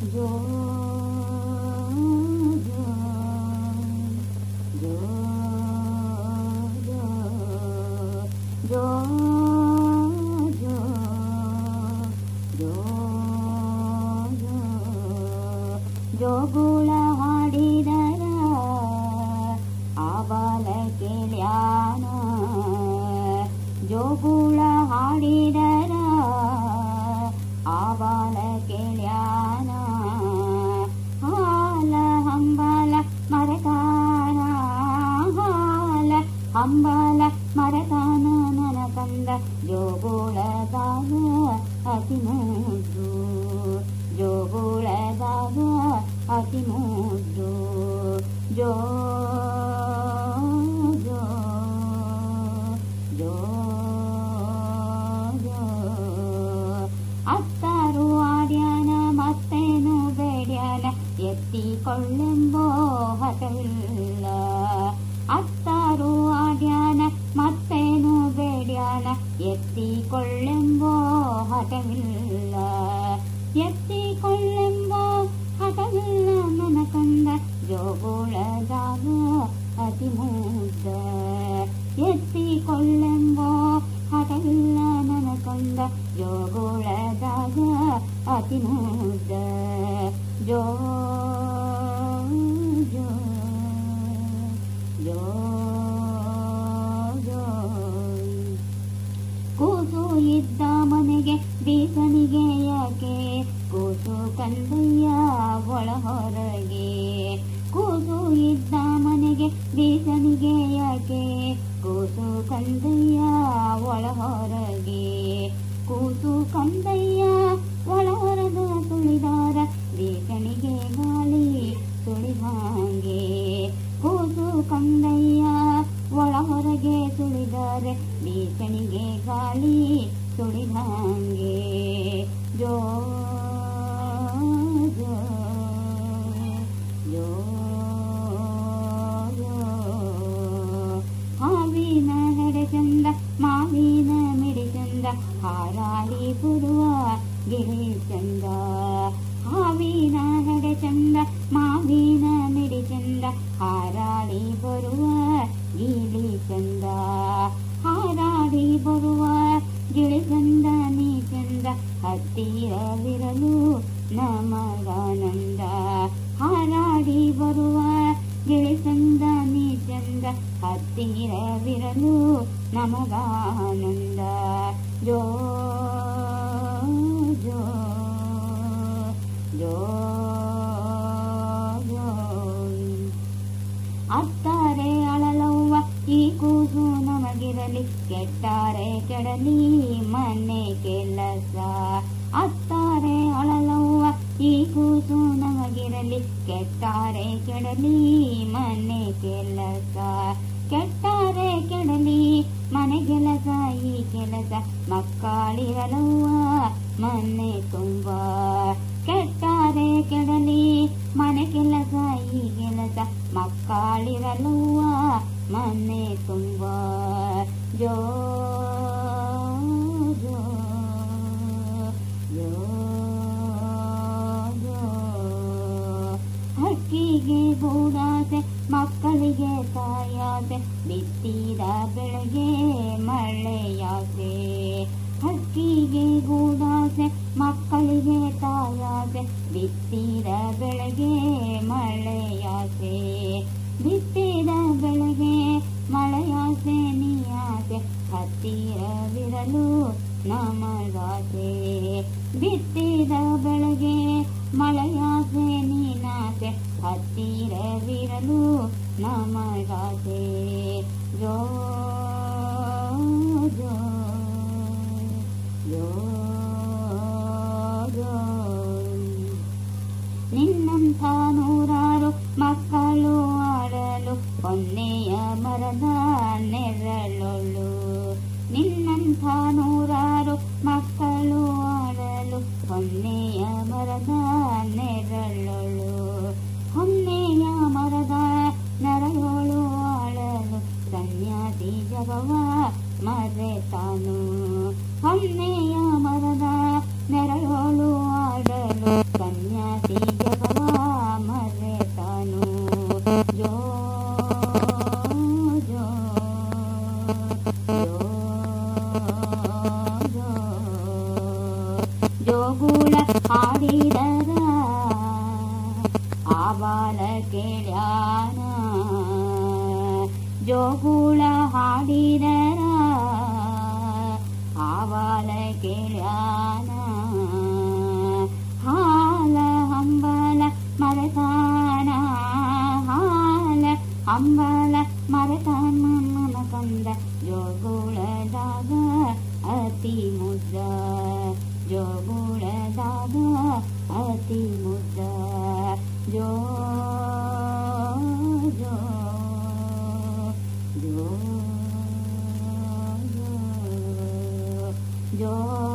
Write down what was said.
Oh. অতিমদ্র അത്താറു ആര്യാന മത്തേനു വേടിയാന എത്തിക്കൊള്ളുമ്പോ ഹതല്ല അത്താറു ആര്യാന മത്തേനു വേടിയാന എത്തിക്കൊള്ളുമ്പോ ഹതമില്ല ಜೋ ಜೋ ಜೋ ಜೋ ಕೂಸು ಇದ್ದ ಮನೆಗೆ ಬೀಸನಿಗೆ ಯಾಕೆ? ಕೂಸು ಕಂದಯ್ಯ ಒಳ ಹೊರಗೆ ಕೂಸು ಇದ್ದ ಮನೆಗೆ ಬೀಸನಿಗೆ ಯಾಕೆ? ಕೂಸು ಕಂದಯ್ಯ ಒಳ ಹೊರಗೆ ಕೂಸು ಕಂದಯ್ಯ ಬೀಸನಿಗೆ ಗಾಳಿ ತುಳಿದಂಗೆ ಕೂಸು ಕಂದಯ್ಯ ಒಳ ಹೊರಗೆ ತುಳಿದರೆ ಬೀಸಣಿಗೆ ಗಾಳಿ ತುಳಿದಂಗೆ ಜೋ ಜೋ ಜೋ ಹಾವಿನ ಹೆಡೆ ಮಾವಿನ ಮಿಡಿ ಚಂದ ಹಾರಾಡಿ ಬರುವ ಗಿರಿ ಚಂದ. ಹತ್ತಿರವಿರಲು ನಮಗಾನಂದ. ಹಾರಾಡಿ ಬರುವ ಗಿಳಿ ಚಂದ ನೀ ಚಂದ ಹತ್ತಿರವಿರಲು ನಮಗಾನಂದ. ಜೋ ಜೋ ಜೋ ಜೋ. ಅತ್ತಾರೆ ಅಳಲವ್ವ, ಈ ಕೂಸು ನಮಗಿರಲಿ, ಕೆಟ್ಟಾರೆ ಕೆಡಲಿ. ಕೂಸು ನಮಗಿರಲಿ ಕೆಟ್ಟಾರೆ ಕೆಡಲಿ, ಮನೆ ಕೆಲಸ. ಕೆಟ್ಟಾರೆ ಕೆಡಲಿ, ಮನೆ ಕೆಲಸ, ಈ ಕೆಲಸ. ಮಕ್ಕಳಿರಲವ್ವ, ಮನೆ ತುಂಬ. ಕೆಟ್ಟಾರೆ ಕೆಡಲಿ, ಮನೆ ಕೆಲಸ, ಈ ಕೆಲಸ. ಮಕ್ಕಳಿರಲವ್ವ, ಮನೆ ತುಂಬ. ಜೋ ಹಕ್ಕಿಗೆ ಗೂಡಾಸೆ ಮಕ್ಕಳಿಗೆ ತಾಯಾಸೆ ಬಿತ್ತಿದ ಬೆಳೆಗೆ ಮಳೆಯಾಸೆ ಹಕ್ಕಿಗೆ ಗೂಡಾಸೆ ಮಕ್ಕಳಿಗೆ ತಾಯಾಸೆ ಬಿತ್ತಿದ ಬೆಳೆಗೆ ಮಳೆಯಾಸೆ ಬಿತ್ತಿದ ಬೆಳೆಗೆ ಮಳೆಯಾಸೆ ನೀಯಾಸೆ ಹತ್ತಿರವಿರಲು ನಮಗಾಸೆ ಬಿತ್ತಿದ ಬೆಳಗ್ಗೆ ಮಳೆಯಾಸೆ ನೀನಾಸೆ ಹತ್ತಿರವಿರಲು ನಮಗಾಸೆ ಜೋ ಜೋಗುಳ ಹಾಡಿದರ ಆವಾಲ ಕೇಳ್ಯಾನ ಹಾಲ ಹಂಬಲ ಮರತಾನ ಹಾಲ ಹಂಬಲ ಮರತಾನ ಮನ ಕಂದ ಜೋಗುಳದಾಗ ಅತಿ ಮುದ್ದ ಜೋಗುಳದಾಗ ಅತಿ ಮುದ್ದ ಜೋ ಜೋ